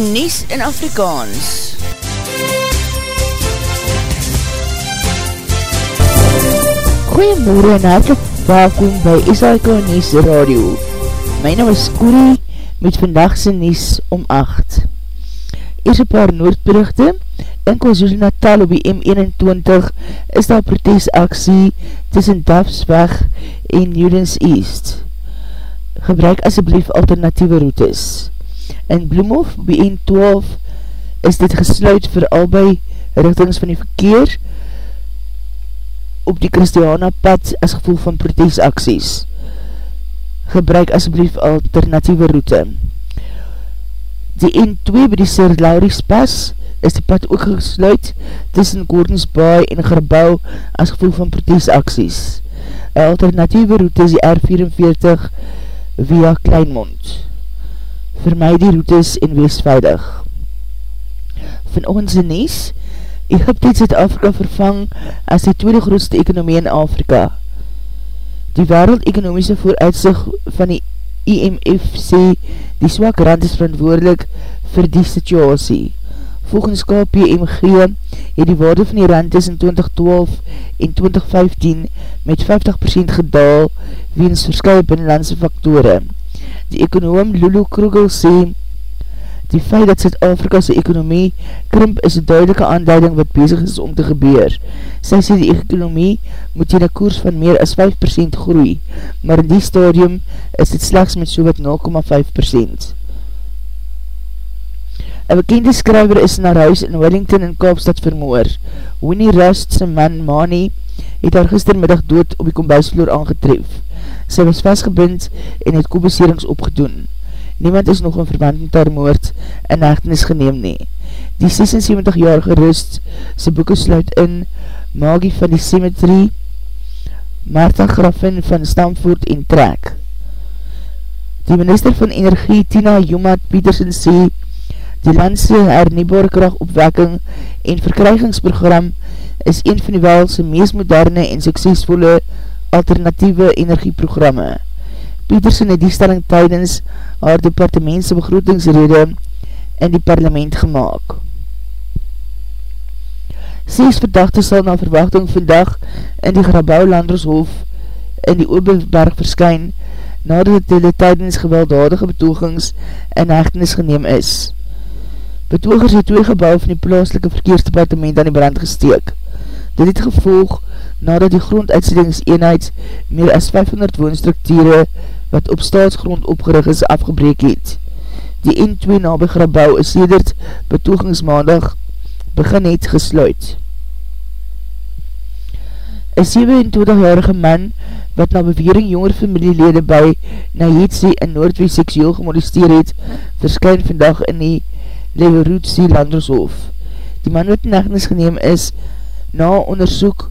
Nies in Afrikaans. Goeiemorgen en hartelijk welkom by SAK Nies Radio. My naam is Corrie met vandagse Nies om 8. Eers een paar noordberichte. In KwaZulu Natal op die M21 is daar protesaksie tussen Dafsweg en Newlands East. Gebruik asjeblief alternatieve routes. In Bloemhof op die N12 is dit gesluit vir albei richtings van die verkeer op die Christiana pad as gevolg van protesaksies. Gebruik asjeblief alternatieve route. Die N2 by die Sir Lauries pas is die pad ook gesluit tussen Gordons Bay en Gerbouw as gevolg van protesaksies. Een alternatieve route is die R44 via Kleinmond. My die routes en wees veilig. Van ons in Nies, Egypte het Zuid-Afrika vervang as die tweede grootste ekonomie in Afrika. Die wereld-ekonomiese vooruitzicht van die IMF sê die swak rand is verantwoordelik vir die situasie. Volgens KPMG het die waarde van die rand tussen 2012 en 2015 met 50% gedaal weens verskye binnenlandse faktore. Die ekonoom Lulu Krugel sê die feit dat Zuid-Afrika'se ekonomie krimp is een duidelike aanduiding wat bezig is om te gebeur. Sy sê die ekonomie moet in een koers van meer as 5% groei, maar in die stadium is dit slechts met so wat 0,5%. Een bekende skryver is naar huis in Wellington in Kaapstad vermoor. Winnie Rust, sy man Mani, het haar gistermiddag dood op die kombuisvloer aangetref. Sy was vastgebind en het kobeserings opgedoen. Niemand is nog in verband met haar moord in hechtenis geneem nie. Die 76-jarige rust, sy boeken sluit in Magie van die Symmetry, Martha Graffin van Stamford en Trek. Die minister van Energie, Tina Jumat Petersen, sê Die landse hernieuwbare krachtopwekking en verkrygingsprogram is een van die welse meest moderne en suksesvolle alternatieve energieprogramme. Peterson het die stelling tydens haar departementse begrotingsrede in die parlement gemaakt. Ses verdachte sal na verwachting vandag in die Grabouw Landershof in die Oberberg verskyn nadat hulle tydens gewelddadige betogings in hechtenis geneem is. Betogers het twee gebouw van die plaaslike verkeersdepartement aan die brand gesteek. Dit het gevolg nadat die gronduitsettingseenheid meer as 500 woonstrukture wat op staatsgrond opgerig is afgebreek het. Die N2 nabe gebouw is sedert betogingsmaandag begin het gesluit. Een 27-jarige man wat na bewering jonger familielede by Nahetse in Noordwee seksueel gemolesteer het, verskyn vandag in die Leverhoedse Landershof. Die man wat in echtenis geneem is, na onderzoek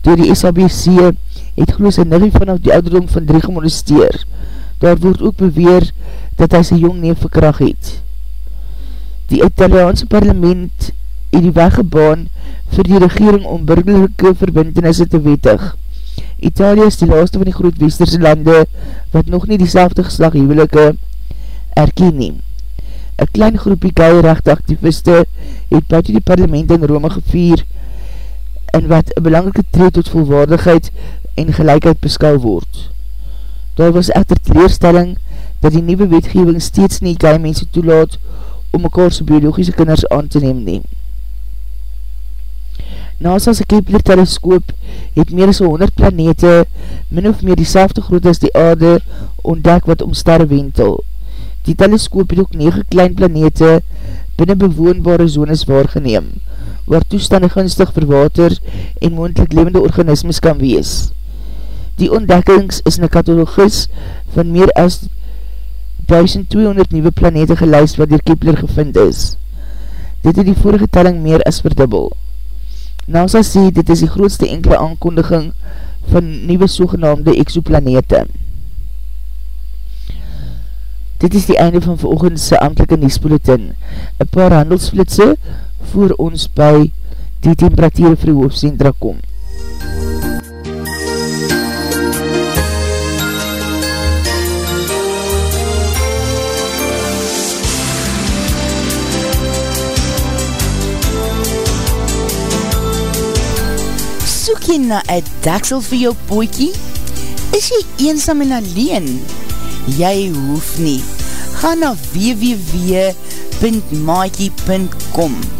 door die SABC, het geloos een niggie vanaf die ouderdom van drie gemolesteer. Daar word ook beweer dat hy sy jong neef verkracht het. Die Italiaanse parlement het die weggebaan vir die regering om burgerlijke verbintenisse te wetig. Italië is die laaste van die grootwesterse lande wat nog nie die selfde geslag huwelike erken neem. Een klein groepie keierrechte activiste het buiten die parlement in Rome gevier en wat een belangrike treed tot volwaardigheid en gelijkheid beskou word. Daar was echter teleerstelling dat die nieuwe wetgeving steeds nie kei mense toelaat om mekaarse biologische kinders aan te neem neem. NASA's Kepler teleskoop het meer as 100 planete min of meer die selfde groot as die aarde ontdek wat om sterre wentel. Die teleskoop het ook 9 klein planete binnen bewoonbare zones waargeneem, waar toestande gunstig vir water en moendlik levende organismes kan wees. Die ontdekkings is in een katalogus van meer as 1200 nieuwe planete geluist wat dier Kepler gevind is. Dit het die vorige telling meer as verdubbel. NASA sê dit is die grootste enkele aankondiging van nieuwe sogenaamde exoplanete. Dit is die einde van veroogendse amtelike nieuwsbulletin. Een paar handelsflitse voor ons by die temperatuur vir die hoofdcentra kom. Soek jy na een daksel vir jou poekie? Is jy eensam en alleen? Jy hoef nie. Ga na www.maakie.com www.maakie.com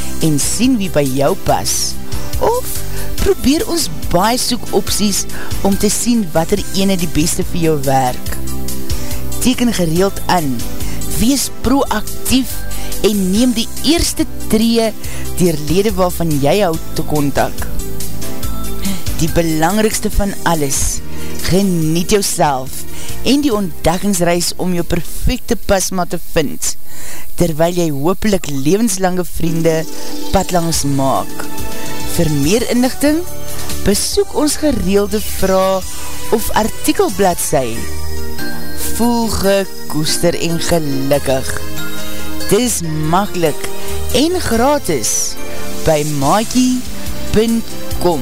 en sien wie by jou pas. Of probeer ons baie soek opties om te sien wat er ene die beste vir jou werk. Teken gereeld aan, wees proactief en neem die eerste tree dier lede waarvan jy houd te kontak die belangrikste van alles, geniet jou en die ontdekkingsreis om jou perfecte pasma te vind, terwyl jy hoopelik levenslange vriende padlangs maak. Vir meer inlichting, besoek ons gereelde vraag of artikelblad sy. Voel gekoester en gelukkig. Dis makkelijk en gratis by maakie.com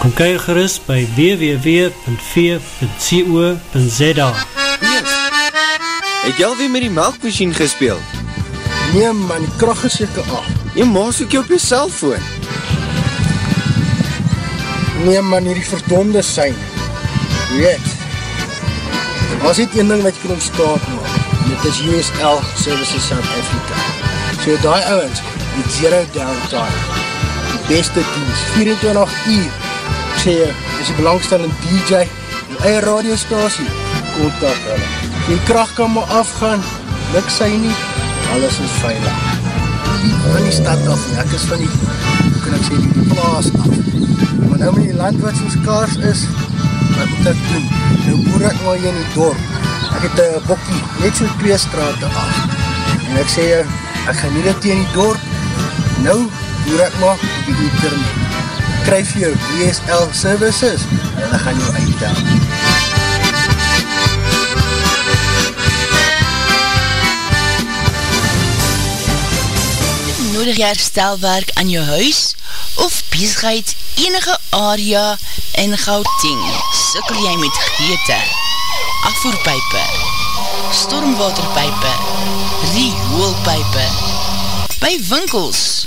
Kom kyk gerust by www.v.co.za Yes. Het jy alweer met die melkmachine gespeeld? Nee man, die kracht is jyke af. Jy maas ook jy op jy cellfoon. Nee man, hier die verdonde sein. Weet, as dit een ding wat jy kan ontstaan maak, dit is USL Services South Africa. So die ouwens, die zero downtime, die beste dienst, 24 uur, sê jy, is die belangstellende DJ, die eie radiostasie, kontak hulle. Die kracht kan maar afgaan, niks sy nie, alles is veilig. Van die stad af, nie, ek is van die, hoe kan ek sê, die plaas af. Maar nou met die land wat soos kaars is, wat moet ek doen? Nou boer ek maar hier in die dorp. Ek het een bokkie, net so twee straat af. En ek sê, ek gaan nie dit teen die dorp, nou hoor ek maar op die internet. Kryf jou DSL services en hulle gaan jou uitdaan. Nodig jy herstelwerk aan jou huis of bezigheid enige area in Gauteng? Sikkel jy met geëte, afvoerpijpe, stormwaterpijpe, rioolpijpe, by winkels,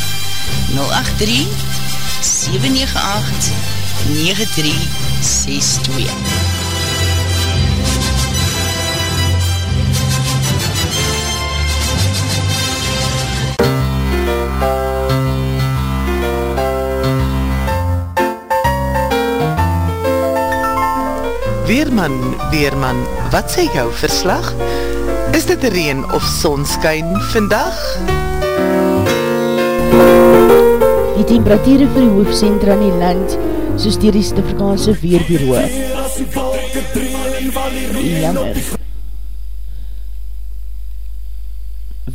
083-798-9362 083-798-9362 Weerman, Weerman, wat sê jou verslag? Is dit reen of sonskyn vandag? Die temperatuur vir die hoofdcentra in die land, soos dier die Stifrikaanse Weerbureau. Jammer.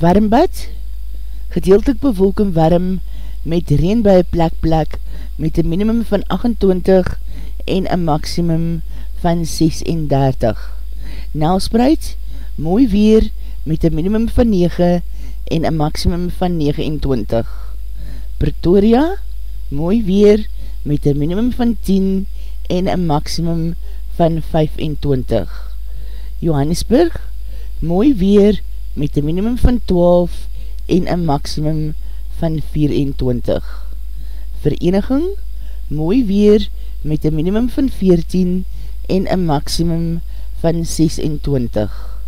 Warmbad, gedeeltelik bewolk en warm, met reen by plek plek, met een minimum van 28 en een maximum van 36. Nelspreid, mooi weer met een minimum van 9 en een maximum van 29. Pretoria, mooi weer met een minimum van 10 en een maximum van 25. Johannesburg, mooi weer met een minimum van 12 en een maximum van 24. Vereniging, mooi weer met een minimum van 14 en en een maximum van 26.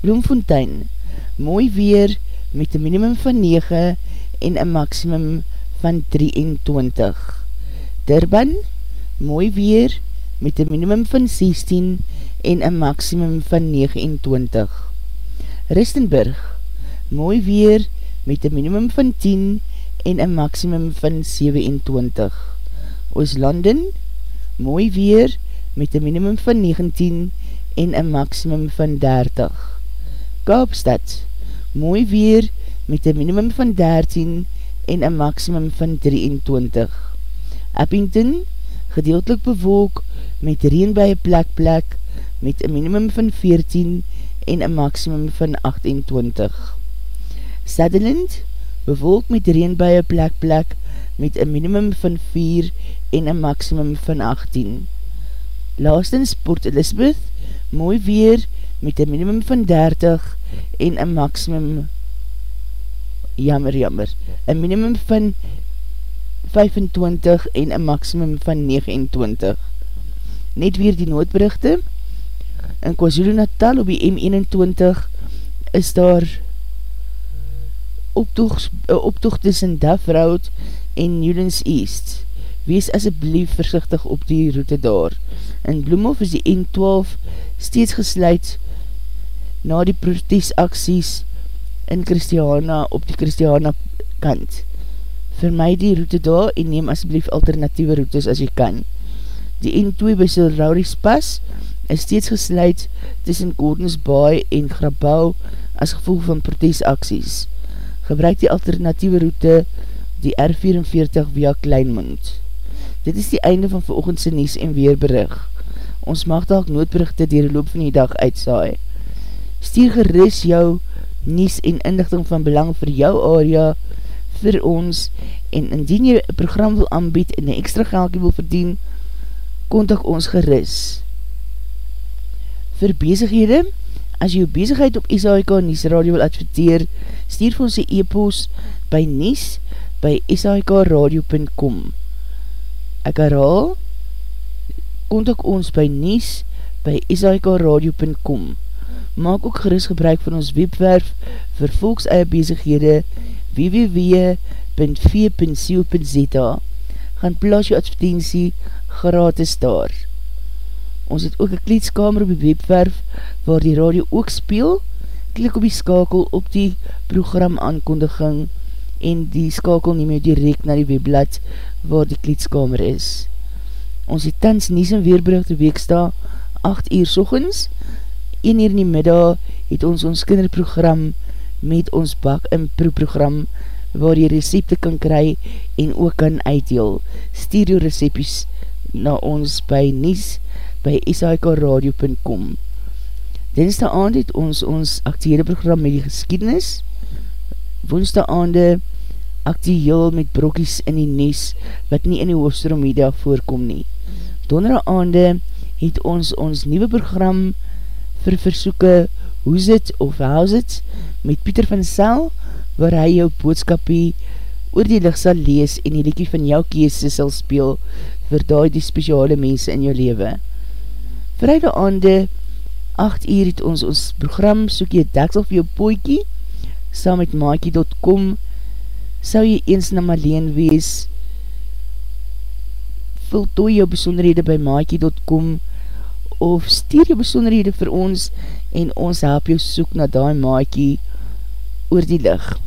Bloemfontein, mooi weer met een minimum van 9 en een maximum van 23. Durban, mooi weer met een minimum van 16 en een maximum van 29. Ristenburg, mooi weer met een minimum van 10 en een maximum van 27. Ooslanden, mooi weer met met een minimum van 19 en een maximum van 30. Kaapstad, mooi weer met een minimum van 13 en een maximum van 23. Eppington, gedeeltelik bewolk met reen by een plek plek met een minimum van 14 en een maximum van 28. Sutherland, bewolk met reen by een plek plek met een minimum van 4 en een maximum van 18. Laastens Port Elizabeth, mooi weer met een minimum van 30 en een maximum, jammer jammer, een minimum van 25 en een maximum van 29. Net weer die noodberichte, in KwaZulu Natal op die M21 is daar optocht, optocht tussen Duff Road en Newlands East. Wees asjeblief versichtig op die route daar. In Bloemhof is die N12 steeds gesluit na die protesaksies in Christiana op die Christiana kant. Vermy die route daar en neem asblief alternatieve routes as jy kan. Die N2 by Silrauris pas is steeds gesluit tussen Gordons Bay en Grabau as gevolg van protesaksies. Gebruik die alternatieve route die R44 via Kleinmond. Dit is die einde van veroogendse nies en weerberig ons mag dalk noodberichte dier die loop van die dag uitsaai. Stier geris jou nies en inlichting van belang vir jou area, vir ons, en indien jy een program wil aanbied en een extra geldje wil verdien, kontak ons geris. Vir bezighede, as jy jou bezigheid op SAIK Nies Radio wil adverteer, stier vir ons die e-post by nies by saikradio.com Ek herhaal, kontak ons by nies by SIKRadio.com Maak ook geris gebruik van ons webwerf vir volks eie bezighede www.v.co.za gaan plaas jou advertentie gratis daar. Ons het ook een kleedskamer op die webwerf waar die radio ook speel. Klik op die skakel op die program aankondiging en die skakel neem jou direct na die webblad waar die kleedskamer is. Ons het tans nies en weerberichte weeksta 8 uur sochens, 1 uur in die middag het ons ons kinderprogram met ons bak en proprogram waar jy recepte kan kry en ook kan uitdeel. Stuur jou recepties na ons by nies by shikradio.com Dinsdag aand het ons ons actiehede program met die geschiedenis. Woensdag aande actieheel met brokkies in die nies wat nie in die hoofdstroom media voorkom nie. Donderdag aande het ons ons nieuwe program vir versoeken Hoes it of House it met Pieter van Sel waar hy jou boodskapie oor die licht sal lees en die liekie van jou kiese sal speel vir daai die speciale mense in jou lewe. Vrijdag aande 8 uur het ons ons program soek jy deksel vir jou poikie saam met maakie.com sal jy eens na Marleen wees voltooi jou besonderhede by maakie.com of stuur jou besonderhede vir ons en ons help jou soek na die maakie oor die licht.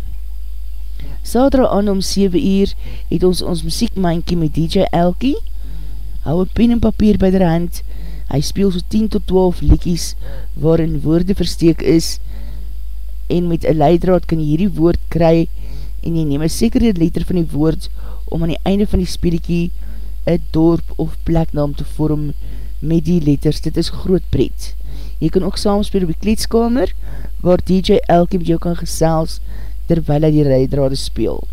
Sadra aan om 7 uur het ons ons muziekmankie met DJ Elkie. Hou een pen en papier by der hand. Hy speel so 10 tot 12 liekies waarin woorde versteek is en met een leidraad kan jy hierdie woord kry en jy neem een sekere letter van die woord om aan die einde van die speeliekie een dorp of pleknaam te vorm met die letters. Dit is groot pret. Jy kan ook saamspeel op die kleedskamer waar DJ Elkie met jou kan gesels terwyl hy die rijdrade speel.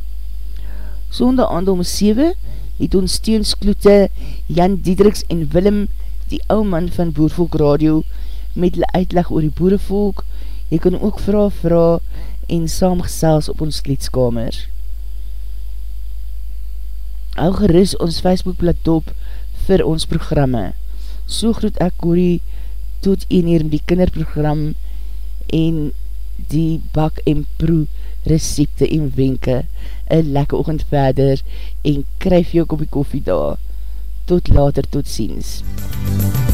Sonde aand om 7 het ons steunskloete Jan Diedriks en Willem, die ou man van Boervolk Radio, met hulle uitleg oor die boerevolk. Jy kan ook vraag vraag en saamgesels op ons kleedskamer. Hou geris ons Facebookblad op vir ons programme. So groet ek Corrie tot een hier in die kinderprogram en die bak en proe recepte en wenke, een lekker oogend verder en kryf jou kopie koffie daar. Tot later, tot ziens. MUZIEK